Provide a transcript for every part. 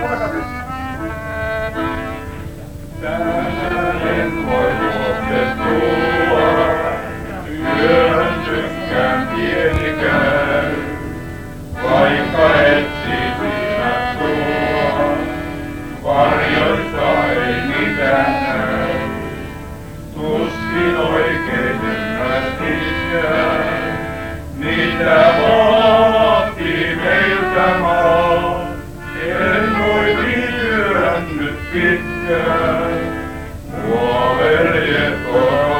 Vamos a cabeça. Victor, Uomo e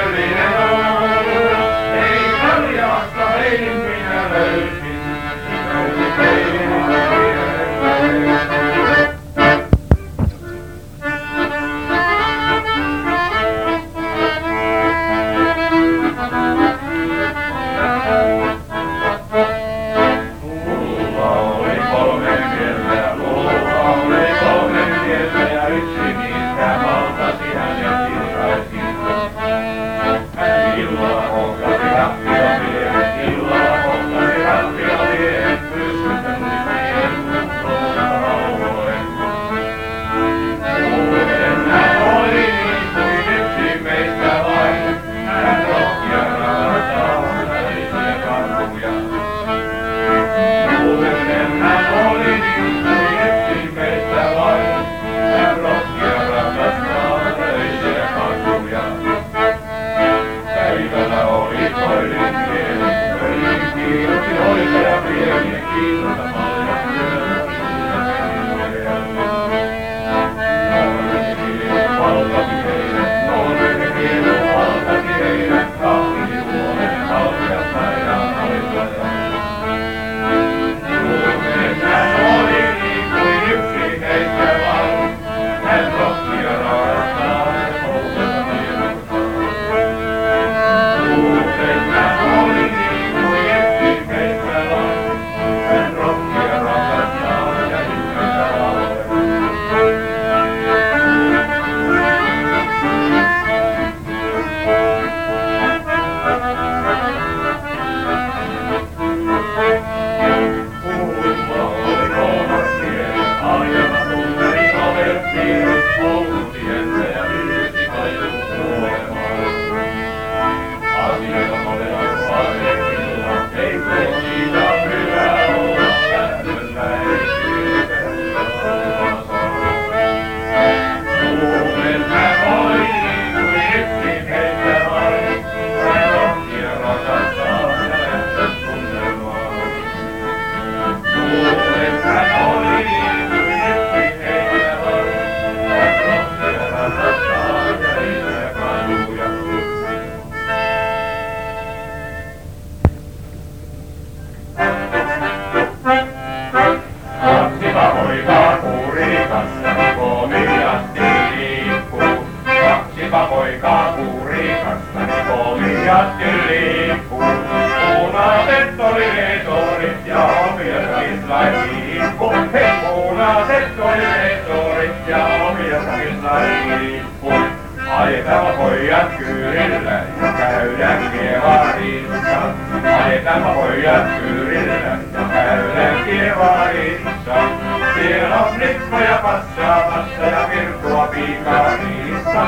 piikarissa.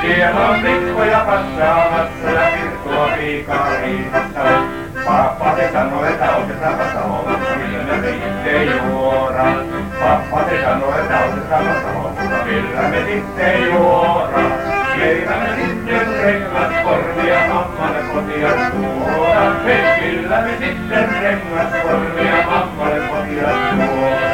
Siellä on passaamassa ja virtua piikarissa. Pappa se sanoi, että otetaanpa taloon, mutta millä me sitten juodaan. Pappa se sanoi, että otetaanpa taloon, mutta millä me sitten juodaan. Keitämme sitten rengas korvia, mammalle kotia tuodaan. Millä me sitten rengas korvia, mammalle kotia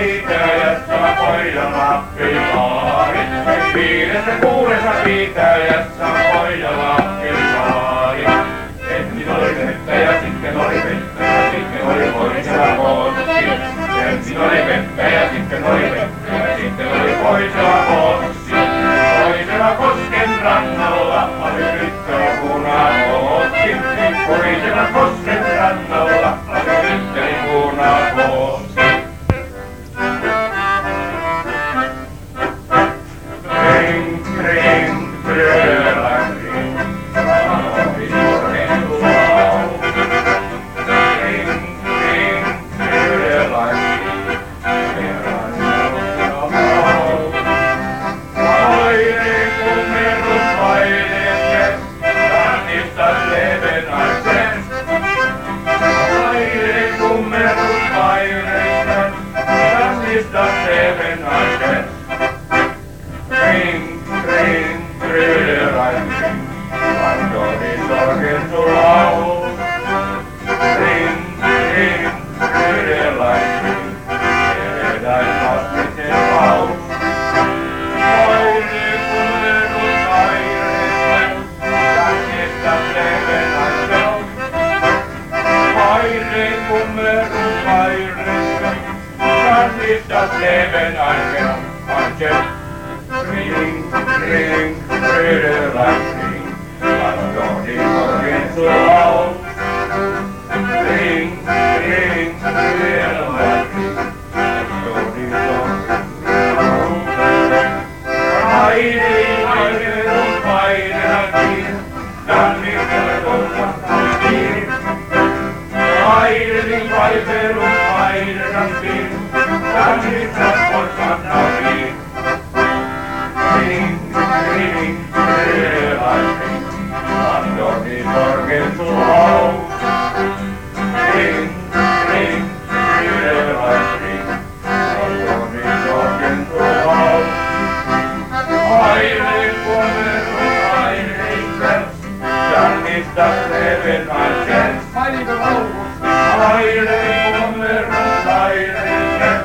pitää jättämä pojan lappilaari. Viidessä kuudessa pitää jättämä pojan lappilaari. Ensin oli vettä ja sitten oli vettä ja sitten oli pojan kotti. Ensin oli vettä ja sitten oli vettä. Bye. Tairein, kun me ruokainen,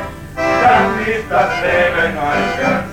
Lähti tästä teidän.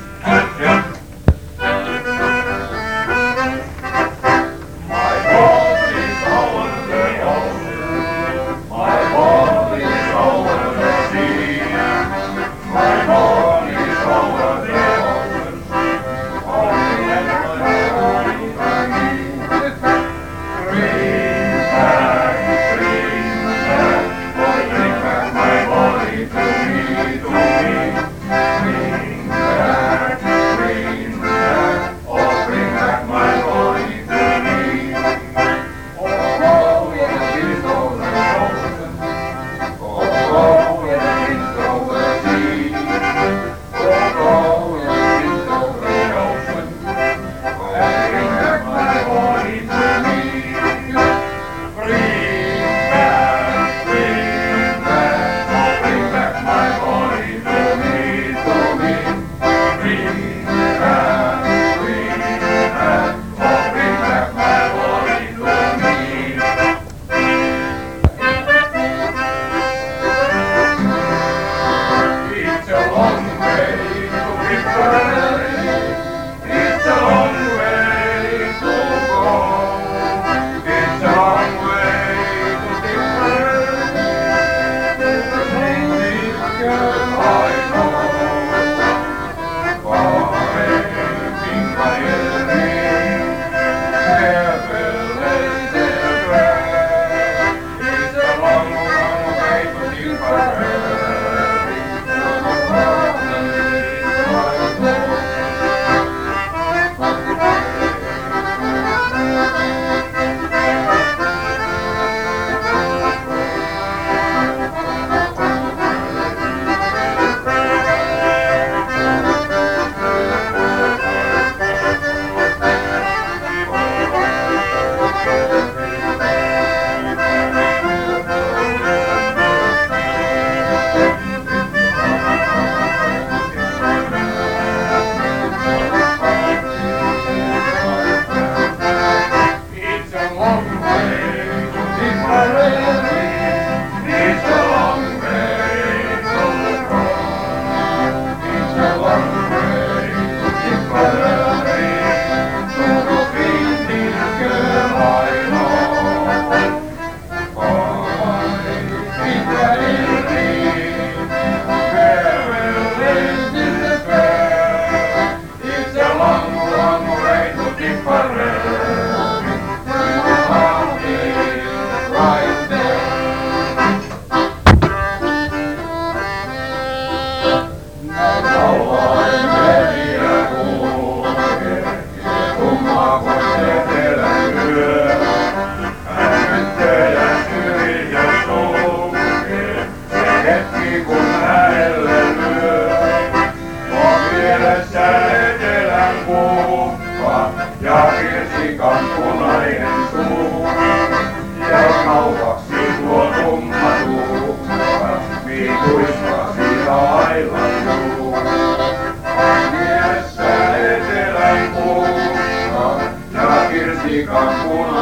Acuna.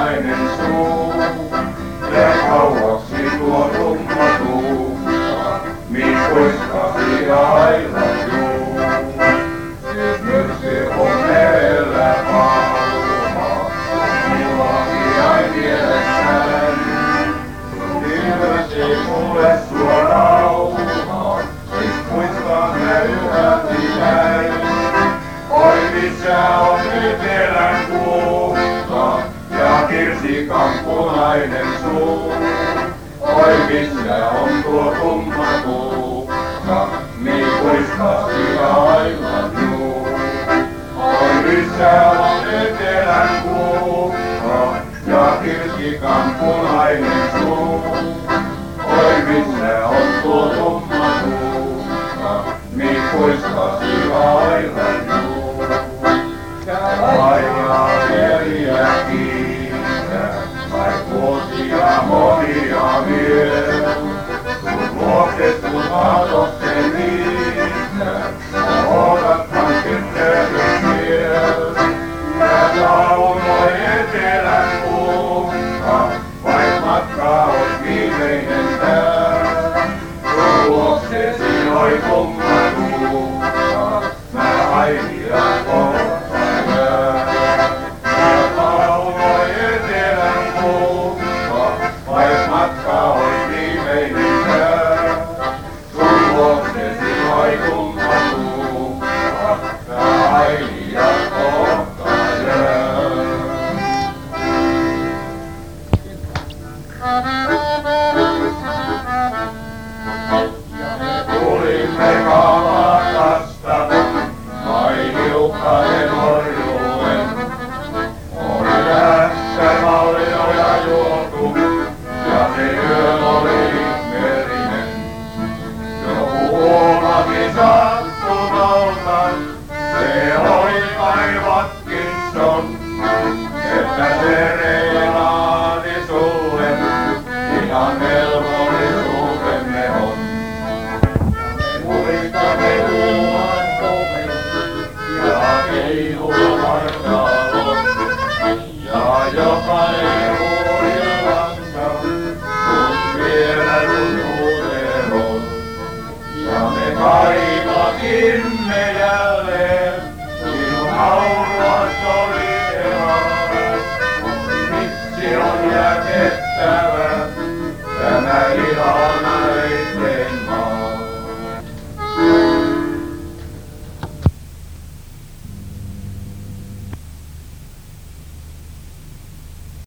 missä on tuo tumma puu. Kammi kuiskahti ailla juu. Oi missä Uh-huh.